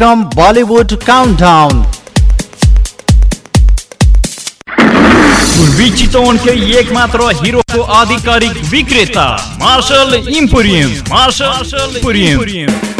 कार्यक्रम Bollywood countdown पूर्वी चितवनकै एक मात्र हिरोको आधिकारिक विक्रेता Marshal Emporium Marshal emporium.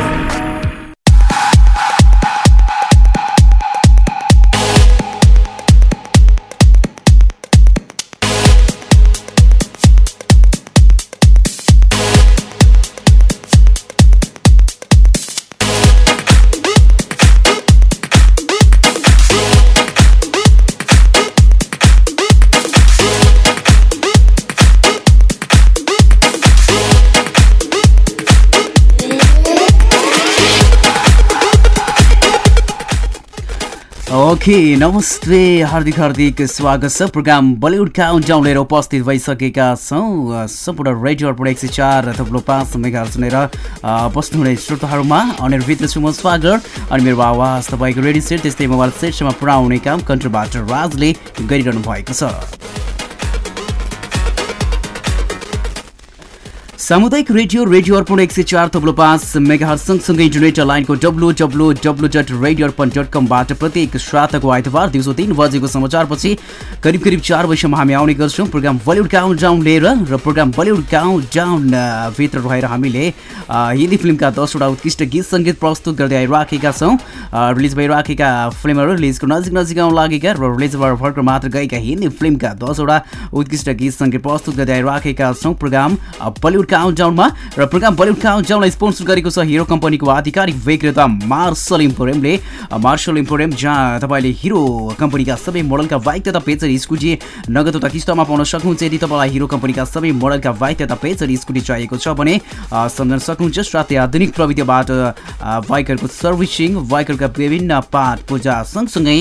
Okay नमस्ते हार्दिक हार्दिक स्वागत छ। प्रोग्राम बलिउड काउन्टाउन लिएर उपस्थित भइसकेका छौँ। सम्पूर्ण रेडियो अर्पण एक सय चार थप्लो पाँच मेगा सुनेर बस्नुहुने श्रोताहरूमा अनिर्भित्र छु म स्वागत अनि मेरो आवाज तपाईँको रेडियो सेट त्यस्तै मोबाइल सेटसम्म पुऱ्याउने काम कन्ट्रोबाट राजले गरिरहनु भएको छ। सामुदायिक रेडियो रेडियो अर्पण एक सय चार थप्लो पाँच मेगा सँगसँगै इन्टरनेट लाइनको W W W dot radio Arpan dot कमबाट प्रत्येक श्रातको आइतबार दिउँसो तिन बजेको समाचारपछि करिब करिब चार बजीसम्म हामी आउने गर्छौँ। प्रोग्राम बलिउड काउन्ट डाउन लिएर र प्रोग्राम बलिउड काउन्ट डाउन भित्र रहेर हामीले हिन्दी फिल्मका दसवटा उत्कृष्ट गीत सङ्गीत प्रस्तुत गर्दै आइराखेका छौँ। रिलिज भइराखेका फिल्महरू रिलिजको नजिक नजिक आउन लागेका र रिलिज भएर भर्खर मात्र गएका हिन्दी फिल्मका दसवटा उत्कृष्ट गीत सङ्गीत प्रस्तुत गर्दै आइराखेका छौँ। प्रोग्राम बलिउड काउन्टाउनमा र प्रोग्राम बलिउड काउन्टाउनलाई स्पोन्सर गरेको छ हिरो कम्पनीको आधिकारिक विक्रेता मार्सल इम्पोरियमले मार्सल इम्पोरियम जहाँ तपाईँले हिरो कम्पनीका सबै मोडलका बाइक तथा पेचर स्कुटी नगद तथा किस्तामा पाउन सक्नुहुन्छ। यदि तपाईँलाई हिरो कम्पनीका सबै मोडलका बाइक तथा पेचर स्कुटी चाहिएको छ भने सम्झन सक्नुहुन्छ साथै आधुनिक प्रविधिबाट बाइकहरूको सर्भिसिङ बाइकहरूका विभिन्न पाठ पूजा सँगसँगै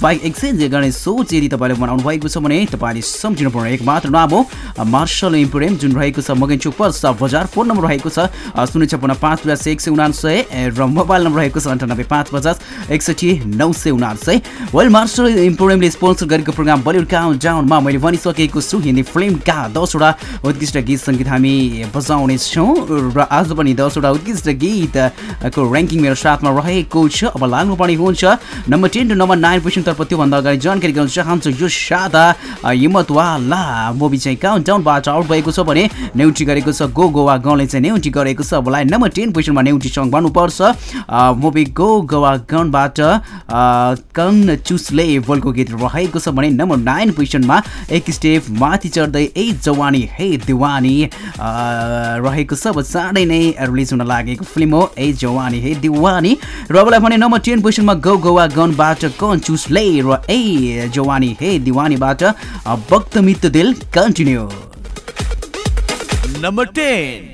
बाइक एक्सचेन्ज गर्ने सोच यदि तपाईँले बनाउनु भएको छ भने तपाईँले सम्झिनुपर्ने एक मात्र नाम हो मार्सल इम्पोरियम जुन रहेको छ मगन पर्सा बजार फोन नम्बर रहेको छ शून्य छपन्न पाँच पचास एक सय उनासय र मोबाइल नम्बर रहेको छ अन्ठानब्बे पाँच पचास एकसठी नौ सय उनासय वेल मार्सल इम्पोरियमले स्पोन्सर गरेको प्रोग्राम बलिउड काउन्ट डाउनमा मैले भनिसकेको छु हिन्दी फिल्मका दसवटा उत्कृष्ट गीत सङ्गीत हामी बजाउनेछौँ र आज पनि दसवटा उत्कृष्ट गीतको ऱ्याङ्किङ मेरो साथमा रहेको छ। अब लाग्नुपर्ने हुन्छ। नम्बर टेन र नम्बर नाइन पोजिसनतर्फ त्योभन्दा अगाडि जानकारी गराउन चाहन्छु यो सादा हिम्मतवाला मुभी चाहिँ काउन्ट डाउनबाट आउट भएको छ भने नेउटी गरेको छ। गो गोवा गनले चाहिँ नेउटी गरेको छ। अब लाइन नम्बर टेन पोजिसनमा नेउटी सङ्ग भन्नुपर्छ मुभी गो गोवा गनबाट कन चुसले बोलको गीत रहेको छ भने नम्बर नाइन पोजिसनमा एक स्टेप माथि चढ्दै ए जवानी हे दिवानी रहेको छ। अब चाँडै नै रिलिज हुन लागेको फिल्म हो ए जवानी हे दिवानी। र अबलाई भने नम्बर टेन पोजिसनमा गो गोवा गनबाट कन चुसले र ए जवानी हे दिवानीबाट मित्र दिल कन्टिन्यू। number 10.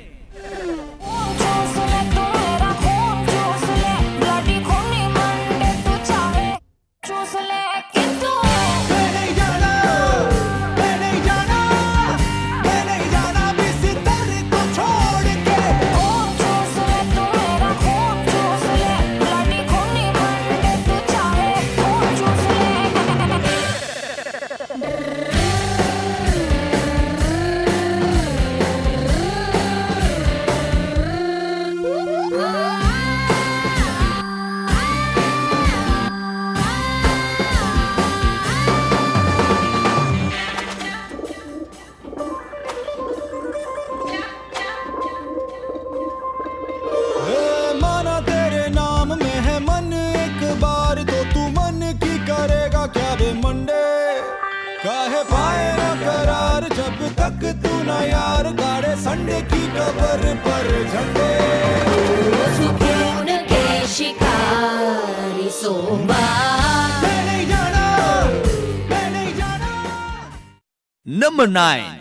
Number 9.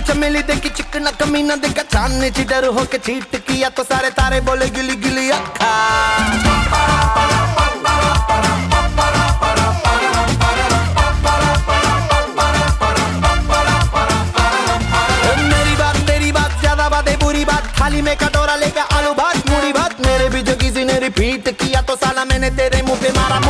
चमेली देगी चिकना कमीना देगा चांदने चिडर होके चीट किया तो सारे तारे बोले, गिली गिली अक्खा मेरी बात, तेरी बात, ज़्यादा है बुरी बात। थाली में कटोरा लेकर आलू मेरे भी जो किसी ने रिपीट किया तो साला मैंने तेरे मुँह पे मारा।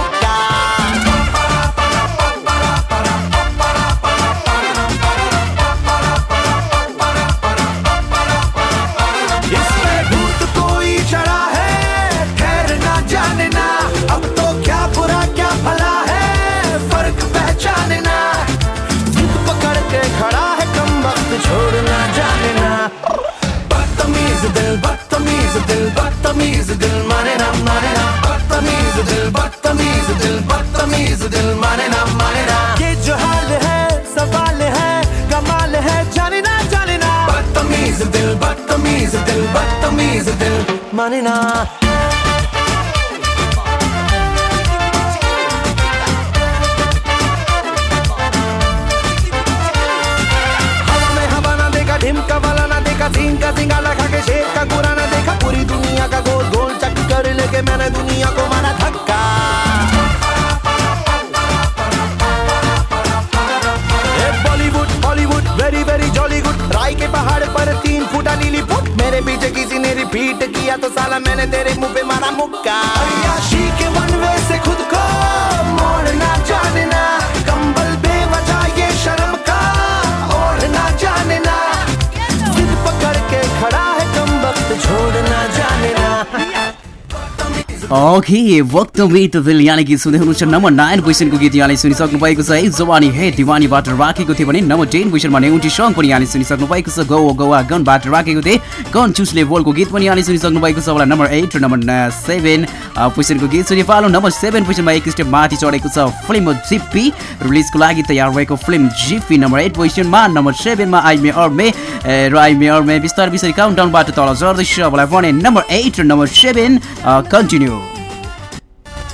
दिल बदतमीज दिल बदतमीज दिल माने ना माने ना। बदतमीज दिल बदतमीज दिल बदतमीज दिल माने ना माने ना। ये जो हाल है सवाल है कमाल है जाने ना जाने ना। बदतमीज दिल बदतमीज दिल बदतमीज दिल माने ना। हवा में हवा ना देखा ढिमका वाला ना देखा झींग का सिंगाला खा के शेर। रिपीट किया तो साला मैंने तेरे मुँह पे मारा मुक्का। के वन वे से खुद को मोड़ना जानना कंबल ओके वक्त मिट दिल यानी कि सुन्दै हुनुहुन्छ नम्बर नाइन पोजिसनको गीत यहाँले सुनिसक्नु भएको छ। है जवानी हे दिवानीबाट राखेको थियो भने नम्बर टेन पोजिसनमा नेउटी सङ्ग पनि यहाँले सुनिसक्नु भएको छ। गौ गौवा गनबाट राखेको थिएँ। कन चुसले बोलको गीत पनि यहाँले सुनिसक्नु भएको छ। होला नम्बर एट र नम्बर सेभेन पोजिसनको गीत सुनि पालो नम्बर सेभेन पोजिसनमा एक स्टेप माथि चढेको छ फिल्म जिप्पी। रिलिजको लागि तयार भएको फिल्म जिप्पी। नम्बर एट पोजिसनमा नम्बर सेभेनमा आइमे अर्मे र आइमे अर्मे बिस्तार बिस्तारै काउन्टाउनबाट तल झर्दैछ। मलाई भने नम्बर एट र नम्बर सेभेन कन्टिन्यू।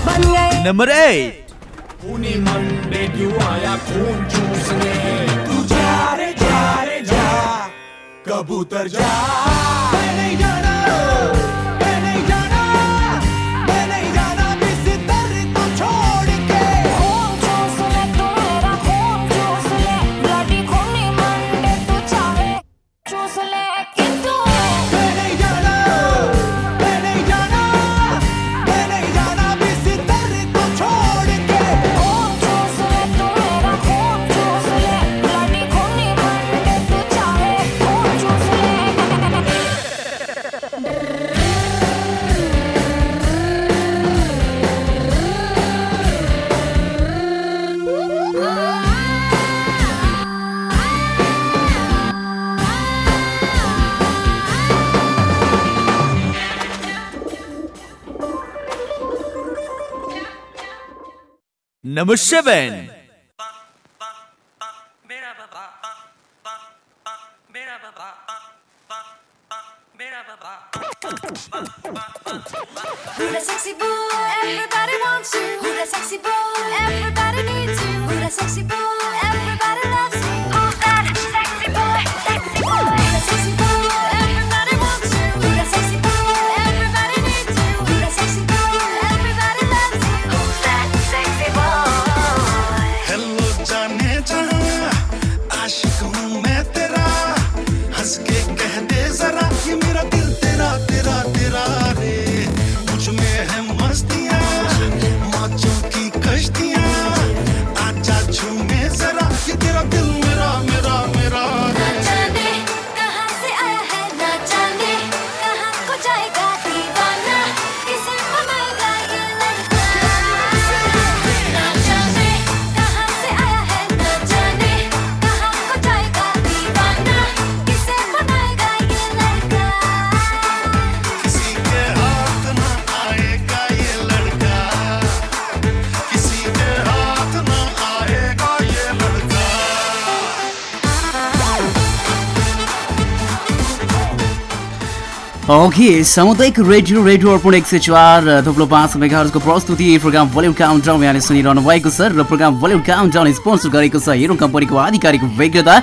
Number 8. खूनी मन में क्यों आया खून चूसने तू जा रे जा रे जा कबूतर जा Number 7. Who the sexy? Okay सामुदायिक रेडियो रेडियो अर्पण एक सय चार थुप्रो पाँच मेगाहरूको प्रस्तुति प्रोग्राम बलिउड काउन्ट डाउन यहाँले सुनिरहनु भएको छ र programme Bollywood countdown sponsor गरेको छ हिरो कम्पनीको आधिकारिक विक्रेता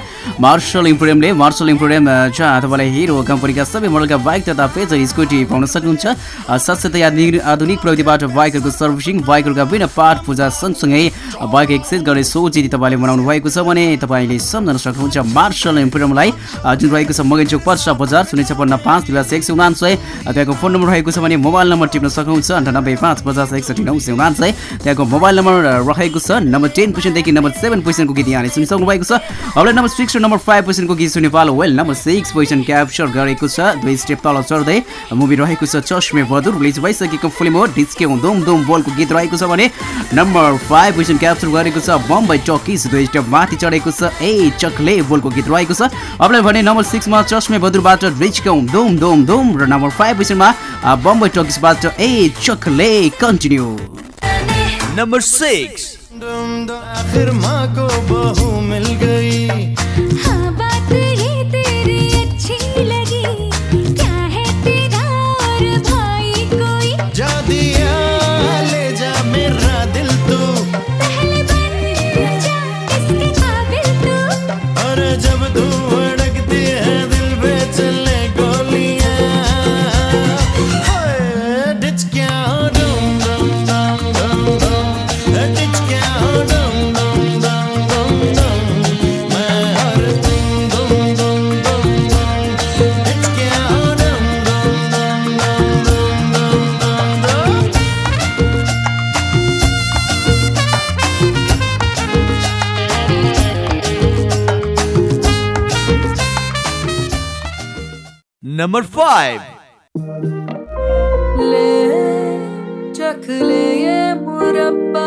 मार्शल इम्पोरियमले मार्शल इम्पोरियम जहाँ तपाईँलाई हिरो कम्पनीका सबै मोडलका बाइक तथा पेजर स्कुटी पाउन सक्नुहुन्छ। साथसाथै आधुनिक प्रविधिबाट बाइकहरूको सर्भिसिङ बाइकहरूका बिना पार्ट पूजा सँगसँगै बाइक एक्सचेन्ज गर्ने सोच यदि तपाईँले बनाउनु भएको छ भने तपाईँले सम्झन सक्नुहुन्छ मार्शल इम्पोरियमलाई। जुन रहेको छ मगैचोक पर्सा बजार शून्य छपन्न पाँच तिरासी एक सय उनान्सय। त्यहाँको फोन नम्बर रहेको छ भने मोबाइल नम्बर टिप्न सक्नुहुन्छ। अन्ठानब्बे पाँच पचास एकसठी नौ सय उनान्सय। त्यहाँको मोबाइल नम्बर रहेको छ नम्बर टेन पर्सेन्टदेखि नम्बर सेभेन पर्सेन्टको गीत यहाँले सुनिसक्नु भएको छ। अब नम्बर सिक्स र नम्बर फाइभ पर्सेन्टको गीत सुनि पालो well number six percent capture गरेको छ। दुई स्टेप तल चढ्दै मुभी रहेको छ चस्मे बदुर रिलिज भइसकेको फिल्म हो। डिस्के दुम दुम बोलको गीत रहेको छ भने नम्बर फाइभ पर्सेन्ट क्याप्चर गरेको छ। बम्बई टकिस दुई स्टेप माथि चढेको छ। ए चक्ले बोलको गीत रहेको छ। अब भने नम्बर सिक्समा चस्मे बदुरबाट रिचकौ दुम दुम दुम। र नम्बर फाइभ पर्सेन्टमा बम्बई टकिसबाट ए चक्ले कन्टिन्यू नंबर सिक्स आखिर माँ को बहू मिल गई। नंबर फाइव ले चख ले ये मुरब्बा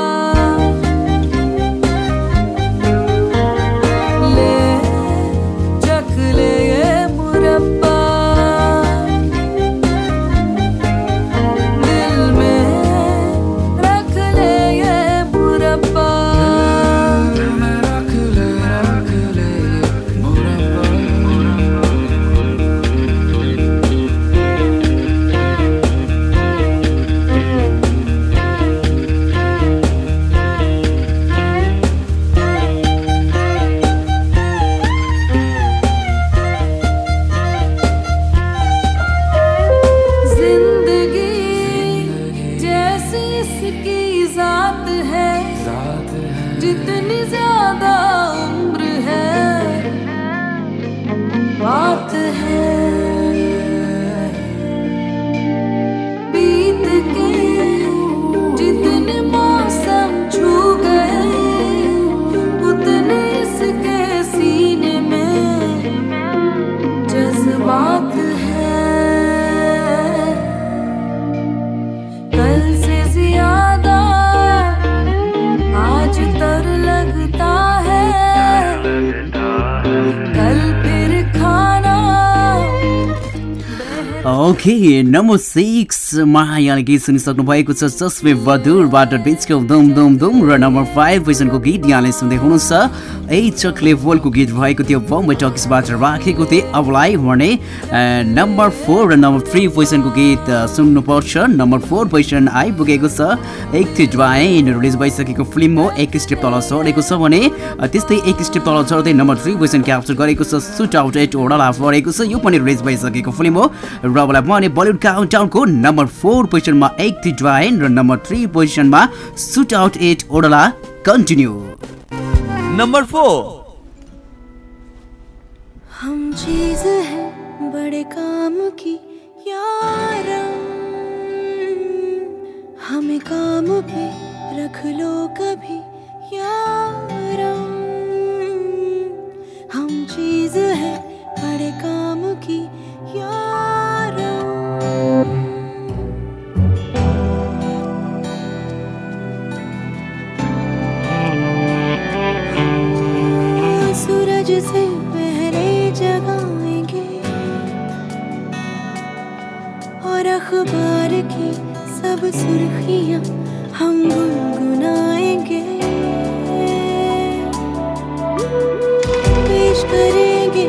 ओके नम्बर सिक्समा यहाँले गीत सुनिसक्नु भएको छ। चस्मे बदुरबाट बिचको दुम दुम दुम र नम्बर फाइभ पोजिसनको गीत यहाँले सुन्दै हुनुहुन्छ। ए चक्ले बोलको गीत भएको थियो। बम्बई टकिसबाट राखेको थिएँ। अबलाई भने नम्बर फोर र नम्बर थ्री पोजिसनको गीत सुन्नुपर्छ। नम्बर फोर पोजिसन आइपुगेको छ। एक थियो ड्राइन रिलिज भइसकेको फिल्म हो। एक स्टेप तल चढेको छ भने त्यस्तै एक स्टेप तल चढ्दै नम्बर थ्री पोजिसन क्याप्चर गरेको छ। सुट आउट एट ओडाला परेको छ। यो पनि रिलिज भइसकेको फिल्म हो। र मलाई भने बलिउड काउन्टाउनको नम्बर फोर पोजिसनमा एक थियो ड्राइन र नम्बर थ्री पोजिसनमा shootout at Wadala continue number four हम चीज़ है बड़े काम की यारा हमें। काम पे रख लो कभी। सुर्खियाँ हम गुनगुनाएँगे। पेश करेंगे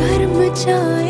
घर मचाए।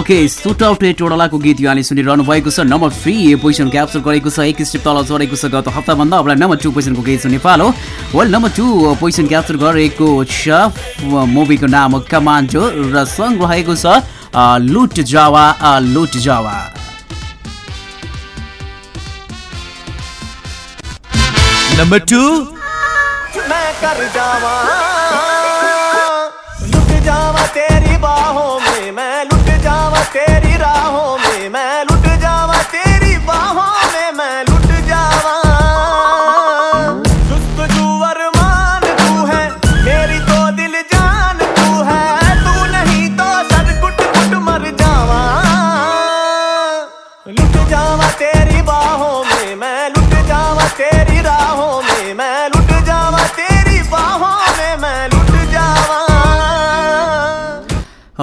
ओके सुट आउट टोडलाको गीत यहाँले सुनिरहनु भएको छ। नम्बर थ्री पोजिसन क्याप्चर गरेको छ एक स्टेप तल चढेको छ गत हप्ताभन्दा। अब नम्बर टू पोजिसनको गीत सुनि पालो well number two position capture गरेको छ मुभीको नाम कमान्डो र सङ्ग रहेको छ लुट जावा लुट जावा। Number 2. मैं कर जावा लुट जावा तेरी बाहों तेरी राहों में मैं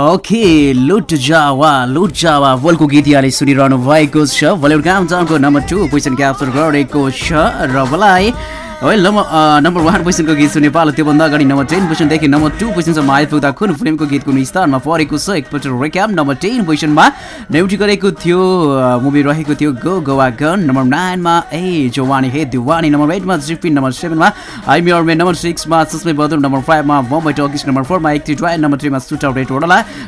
ओके लुट जावा लुट जावा वलको गीत यहाँले सुनिरहनु भएको छ। बलिउड काम जानको नम्बर टू पोजिसन क्याप्चर गरेको छ र मलाई वेल नम्बर वान पोजिसनको गीत सुने पालो त्योभन्दा अगाडि नम्बर टेन पोजिसनदेखि नम्बर टू पोजिसनसम्म आइपुग्दा कुन फिल्मको गीत कुन स्थानमा परेको छ। एकपल्ट रेक्याप नम्बर टेन पोजिसनमा ड्युटी गरेको थियो मुभी रहेको थियो गो गोवा गन नम्बर नाइनमा ए जवानी हे दिवानी नम्बर एटमा जिपी नम्बर सेभेनमा आइमी अर्मे नम्बर सिक्समा सुस्मे बदुर नम्बर फाइभमा बम्बई टकिस नम्बर फोरमा एक ड्राई नम्बर थ्रीमा सुट आउट रेट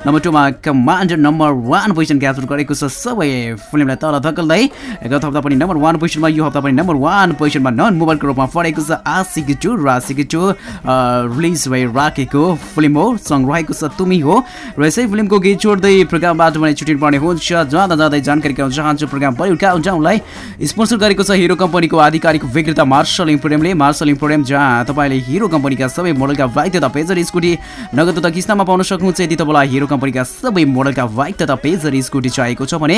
number टूमा commander number one position capture गरेको छ। सबै फिल्मलाई तल धकल्दै गत हप्ता पनि नम्बर वान पोजिसनमा यो हप्ता पनि नम्बर वान पोजिसनमा नन मोबाइलको रूपमा परेको छ आशिक टू र आशिक टू रिलिज भइराखेको फिल्म हो सङ्ग रहेको छ तुमी हो। र यसै फिल्मको गीत छोड्दै प्रोग्रामबाट भने छुट्टिनु पर्ने हुन्छ। जाँदा जाँदै जानकारी गराउन चाहन्छु प्रोग्राम बलिउड काउन्टाउनलाई स्पोन्सर गरेको छ हिरो कम्पनीको आधिकारिक विक्रेता मार्शल इम्पोरियमले मार्शल इम्पोरियम जहाँ तपाईँले हिरो कम्पनीका सबै मोडलका बाइक तथा पेजर स्कुटी नगद तथा किस्तामा पाउन सक्नुहुन्छ। यदि तपाईँलाई हिरो कम्पनीका सबै मोडलका बाइक तथा पेजर स्कुटी चाहिएको छ भने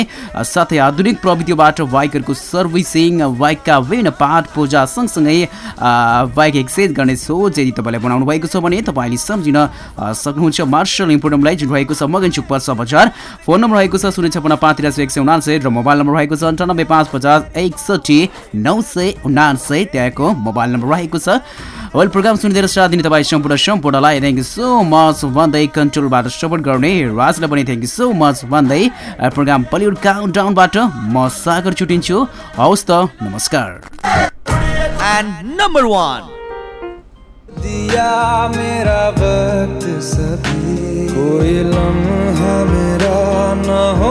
साथै आधुनिक प्रविधिबाट बाइकहरूको सर्भिसिङ बाइकका विभिन्न पार्ट पूजा सँगसँगै बाइक एक्सचेन्ज गर्ने सोच यदि तपाईँलाई बनाउनु भएको छ भने तपाईँले सम्झिन सक्नुहुन्छ मार्शल इम्पोर्टमलाई जुन रहेको छ मगनचुक पर्सा बजार। फोन नम्बर रहेको छ शून्य छपन्न पाँच तिरासी एक सय उनान्सय र मोबाइल नम्बर रहेको छ अन्ठानब्बे पाँच पचास एकसठी नौ सय उनान्सय। त्यहाँको मोबाइल नम्बर रहेको छ। वेल प्रोग्राम सुनिदिएर साथ दिने तपाईँ सम्पूर्ण सम्पूर्णलाई थ्याङ्क यू सो मच भन्दै कन्ट्रोलबाट सपोर्ट गर्ने राजलाई पनि थ्याङ्क यू सो मच भन्दै प्रोग्राम बलिउड काउन्ट डाउनबाट म सागर छुटिन्छु। हवस् त नमस्कार। And number 1. दिया मेरा वक्त सभी कोई लम्हा मेरा न हो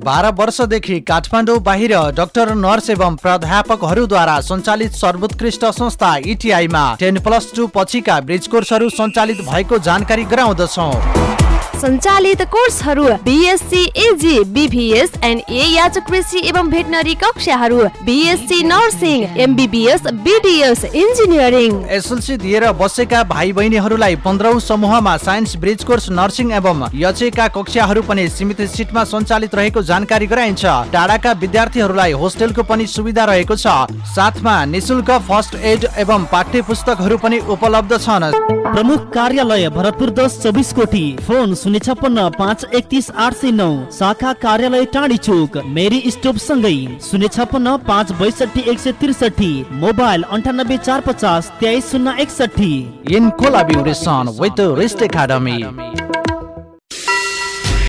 बाह्र वर्षदेखि काठमाडौँ बाहिर डाक्टर नर्स एवं प्राध्यापकहरूद्वारा सञ्चालित सर्वोत्कृष्ट संस्था इटिआईमा टेन प्लस टू पछिका ब्रिज कोर्सहरू सञ्चालित भएको जानकारी गराउँदछौ। सञ्चालित कोर्सहरू बिएससी एजी बिभिएस एन्ड ए याच कृषि एवं भेटनरी कक्षाहरू BSc nursing MBBS BDS engineering SLC दिएर बसेका भाइ बहिनीहरूलाई पन्ध्रौँ समूहमा साइन्स ब्रिज कोर्स नर्सिङ एवं यचेका कक्षाहरू पनि सीमित सिटमा सञ्चालित रहेको जानकारी गराइन्छ। टाढाका विद्यार्थीहरूलाई होस्टेलको पनि सुविधा रहेको छ। साथमा निशुल्क फर्स्ट एड एवं पाठ्य पुस्तकहरू पनि उपलब्ध छन्। प्रमुख कार्यालय भरतपुर दस चौबिस कोठी। फोन शून्य छप्पन्न पाँच एकतिस आठ सय नौ शाखा कार्यालय टाढी चोक मेरी स्टोप सँगै शून्य छप्पन्न पाँच बैसठी एक सय त्रिसठी मोबाइल अन्ठानब्बे चार पचास तेइस शून्य एकसठी इन एकाडमी